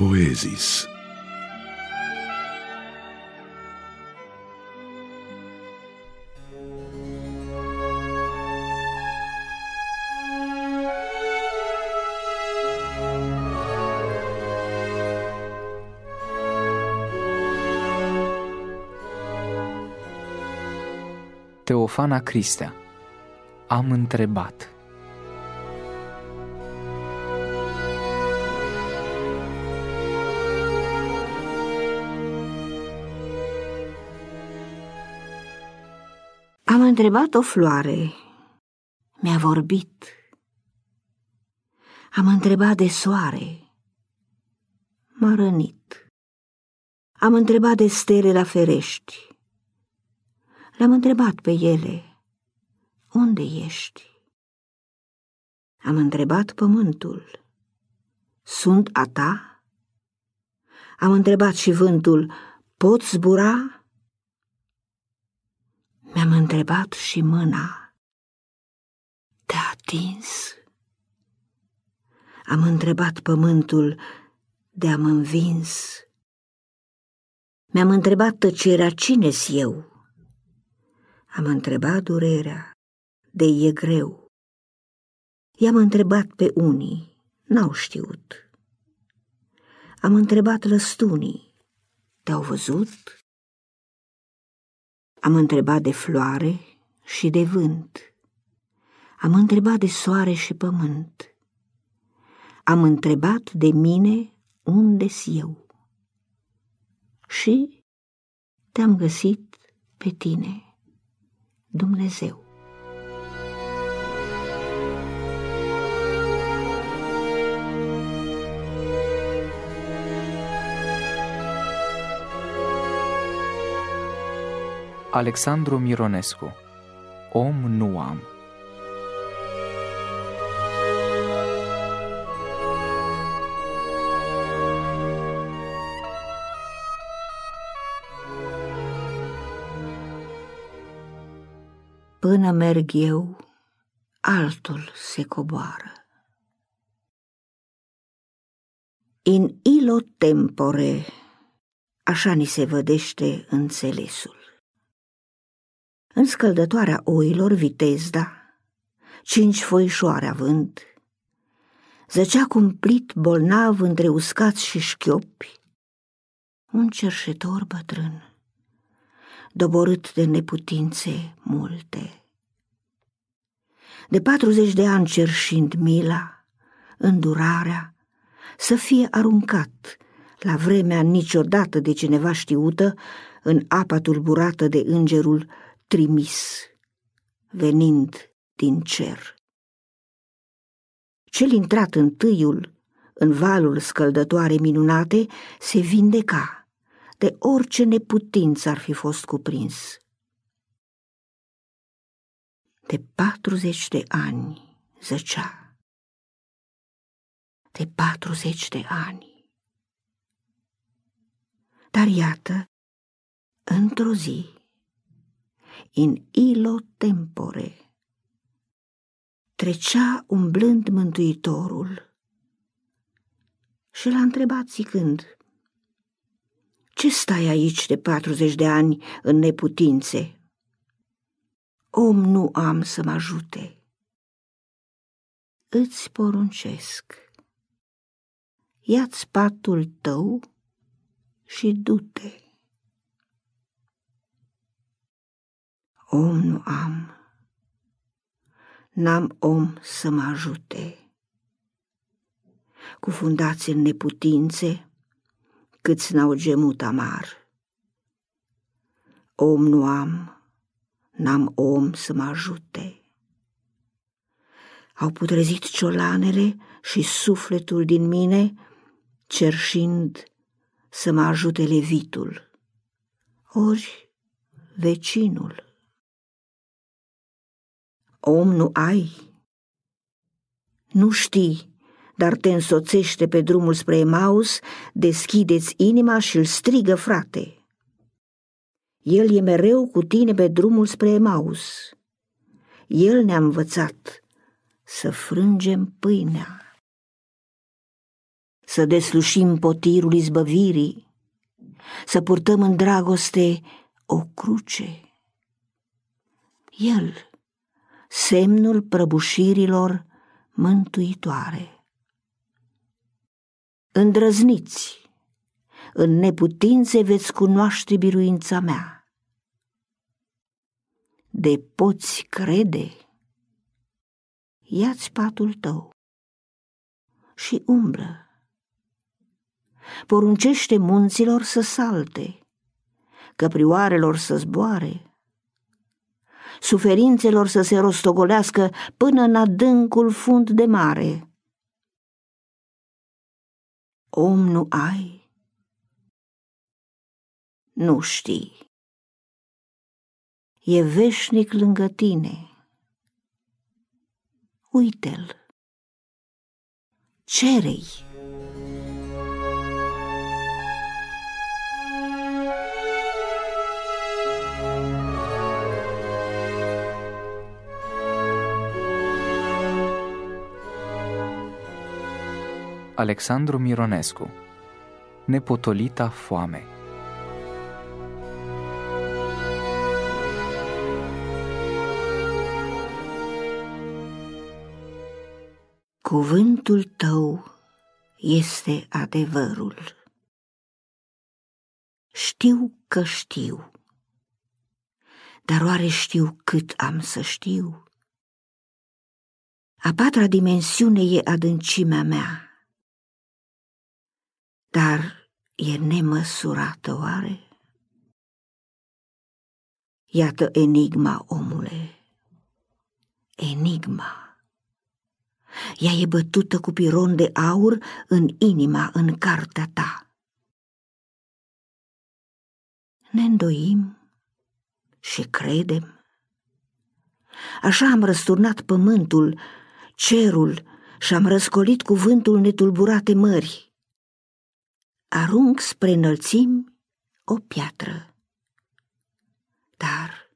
Poezis. Teofana Cristea Am întrebat Am întrebat o floare, mi-a vorbit. Am întrebat de soare, m-a rănit. Am întrebat de stele la ferești, le-am întrebat pe ele, unde ești? Am întrebat pământul, sunt a ta? Am întrebat și vântul, pot zbura? Mi-am întrebat și mâna. Te-a atins? Am întrebat pământul de-am învins. Mi-am întrebat tăcerea cine-s eu. Am întrebat durerea, de e greu. I-am întrebat pe unii, n-au știut. Am întrebat lăstunii, te-au văzut? Am întrebat de floare și de vânt. Am întrebat de soare și pământ. Am întrebat de mine unde-s eu. Și te-am găsit pe tine, Dumnezeu. Alexandru Mironescu Om nu am Până merg eu, altul se coboară. In ilo tempore, așa ni se vădește înțelesul. În scăldătoarea oilor vitezda, cinci foișoare având, zăcea cumplit bolnav între uscați și șchiopi, un cerșetor bătrân, doborât de neputințe multe. De patruzeci de ani cerșind mila, îndurarea, să fie aruncat la vremea niciodată de cineva știută în apa tulburată de îngerul trimis, venind din cer. Cel intrat în tâiul, în valul scăldătoare minunate, se vindeca, de orice neputință ar fi fost cuprins. De patruzeci de ani zăcea. De patruzeci de ani. Dar iată, într-o zi, in ilo tempore. Trecea umblând Mântuitorul și l-a întrebat zicând, Ce stai aici de patruzeci de ani în neputințe? Om nu am să mă ajute. Îți poruncesc, ia-ți patul tău și du-te. Om nu am, n-am om să mă ajute. Cufundați în neputințe, câți n-au gemut amar. Om nu am, n-am om să mă ajute. Au putrezit ciolanele și sufletul din mine, cerșind să mă ajute levitul, ori vecinul Om nu ai? Nu știi, dar te însoțește pe drumul spre Emaus, deschideți inima și îl strigă frate. El e mereu cu tine pe drumul spre Emaus. El ne-a învățat să frângem pâinea. să deslușim potirul izbăvirii, să purtăm în dragoste o cruce. El, semnul prăbușirilor mântuitoare. Îndrăzniți, în neputințe veți cunoaște biruința mea. De poți crede, ia-ți patul tău și umblă. Poruncește munților să salte, căprioarelor să zboare, suferințelor să se rostogolească până în adâncul fund de mare. Om nu ai? Nu știi. E veșnic lângă tine. Uite-l. Cerei. Alexandru Mironescu Nepotolita foame Cuvântul tău este adevărul. Știu că știu, dar oare știu cât am să știu? A patra dimensiune e adâncimea mea dar e nemăsurată oare? Iată enigma, omule, enigma. Ea e bătută cu piron de aur în inima, în cartea ta. Ne îndoim și credem. Așa am răsturnat pământul, cerul și am răscolit cuvântul netulburate mări arunc spre înălțimi o piatră. Dar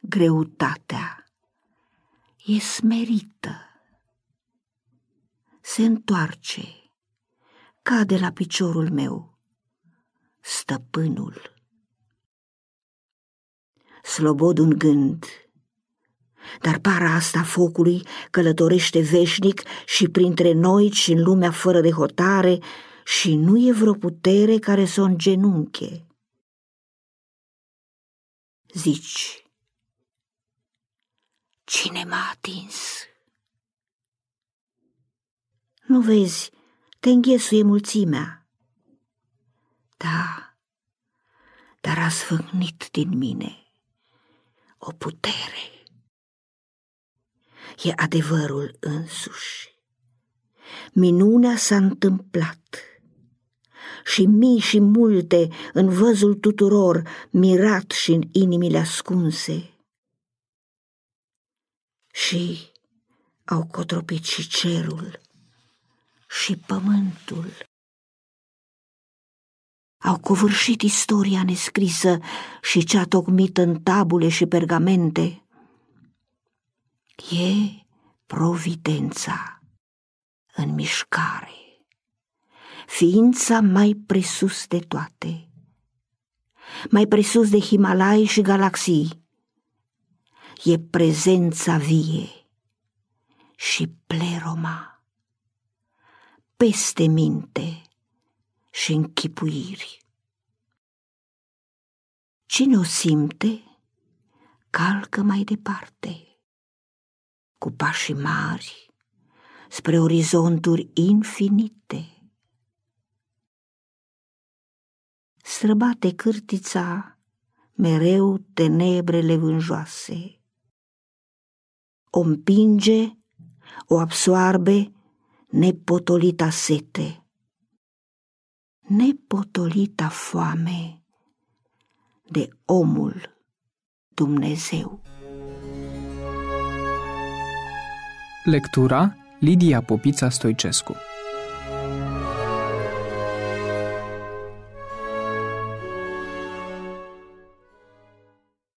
greutatea e smerită. Se întoarce, cade la piciorul meu, stăpânul. Slobod un gând, dar para asta focului călătorește veșnic și printre noi și în lumea fără de hotare și nu e vreo putere care să o îngenunche. Zici, cine m-a atins? Nu vezi, te înghesuie mulțimea. Da, dar a sfârnit din mine o putere. E adevărul însuși. Minunea s-a întâmplat și mii și multe în văzul tuturor, mirat și în inimile ascunse. Și au cotropit și cerul și pământul. Au covârșit istoria nescrisă și cea tocmită în tabule și pergamente. E providența în mișcare ființa mai presus de toate, mai presus de Himalai și galaxii, e prezența vie și pleroma, peste minte și închipuiri. Cine o simte, calcă mai departe, cu pași mari, spre orizonturi infinite străbate cârtița mereu tenebrele vânjoase. O împinge, o absoarbe nepotolita sete, nepotolita foame de omul Dumnezeu. Lectura Lidia Popița Stoicescu